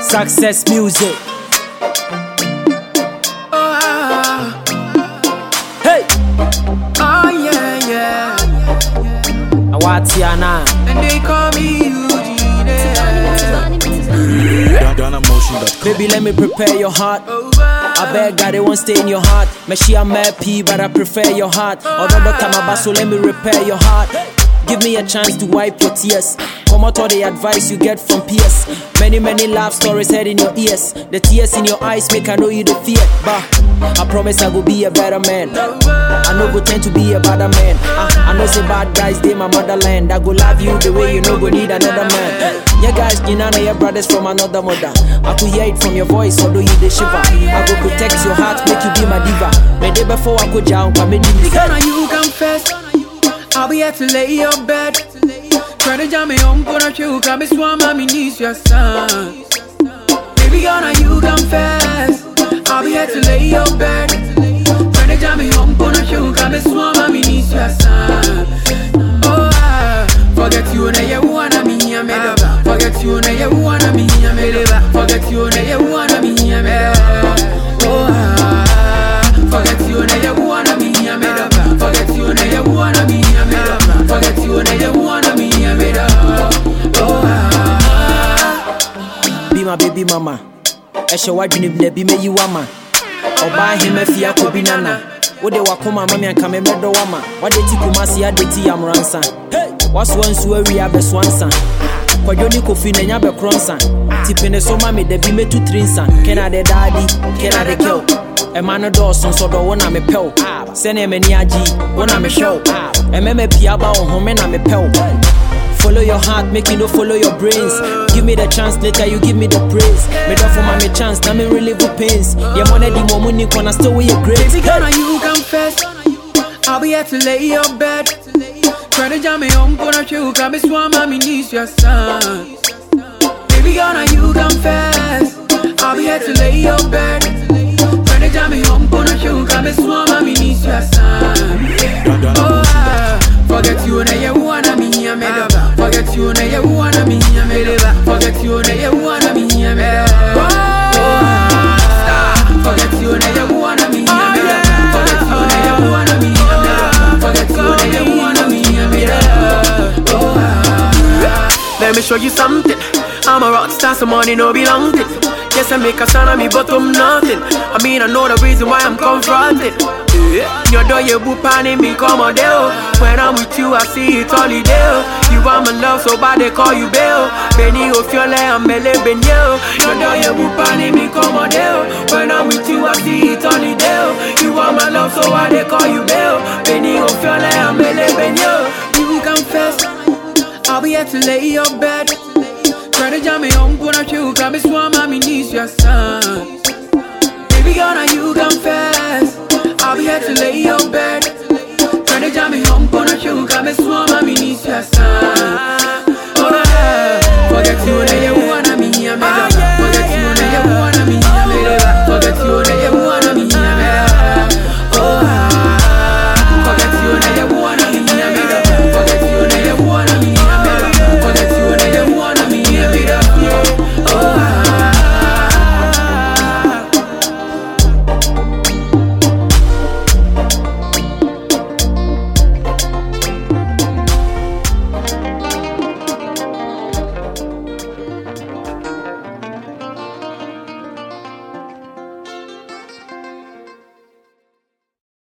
Success music. Oh, Hey, oh yeah, yeah. Awatiana. And they call me Eugene. Baby, let me prepare your heart. I beg God, it won't stay in your heart. Meshi, I'm happy, but I prefer your heart. Although time about so let me repair your heart. Give me a chance to wipe your tears. Come out all the advice you get from peers. Many, many love stories head in your ears. The tears in your eyes make I know you the fear. But I promise I will be a better man. I know go tend to be a better man. I, I know say bad guys, they my motherland. I go love you the way you know go need another man. Yeah, guys, you know your brothers from another mother. I could hear it from your voice, although you the shiver. I go protect your heart, make you be my diva. Me day before I go down, come in you confess. I'll be here to lay your bed. Try to jam me home, gonna chill, come swam, mommy needs your son. Baby, gonna you confess. I'll be here to lay your bed. Try to jam me home, gonna chill, come swam, mommy needs your son. Oh, ah, forget you, na you wanna me, I made up. Forget you, na you wanna me, I made up. Forget you, na you wanna ah, baby mama. ɛhyɛ w'adwene na bi mɛyi wama. Ɔbaa hema fie akɔbi nana. Wode wakoma ma me anka memmɛdɔ wama. Wade ti kuma se ade ti yamransa wasoa nsuo awie abɛsoa nsa. Kwadwo ne kofi na nya bɛkorɔ nsa. Tipene so ma me da bi mɛtu tiri nsa. Kena de daadi kena de kɛw ɛma no dɔɔso nso dɔ wo na mepɛw. Sɛneɛ m'ani agye wo na mehwɛw. Ɛmɛma pia ba wo home na mepɛw Follow your heart, make you no follow your brains. Give me the chance, later you give me the praise. Me don't for my me chance, now me relieve the pains. Yeah, money the more money, gonna still with your grace. Baby, gonna you confess? I'll be here to lay your bed. Try to jam me home, gonna chill, me swam, mommy needs your son. Baby, gonna you confess? I'll be here to lay your bed. Try to jam me home, gonna chill, come swam, mommy needs your son. Oh, ah, forget you, na you wanna me show you something. I'm a rock star, so money no belong to. Yes, I make a sound of me, but I'm nothing. I mean, I know the reason why I'm confronted. Yeah. Your door, you boop and me come on deal. When I'm with you, I see it all day. You want my love, so bad they call you Bill. Benny, oh, like I'm Mele Benyo. Your door, you boop and me come on deal. When I'm with you, I see it all day. You want my love, so why they call you Bill. I'll be here to lay your bed. Try to jam me home, put a chill, grab me swarm, mommy needs your son. Baby girl, now you confess. I'll be here to lay your bed. Try to jam me home, put a chill, grab me swarm, mommy needs your son. Oh, yeah. Forget you, lay your.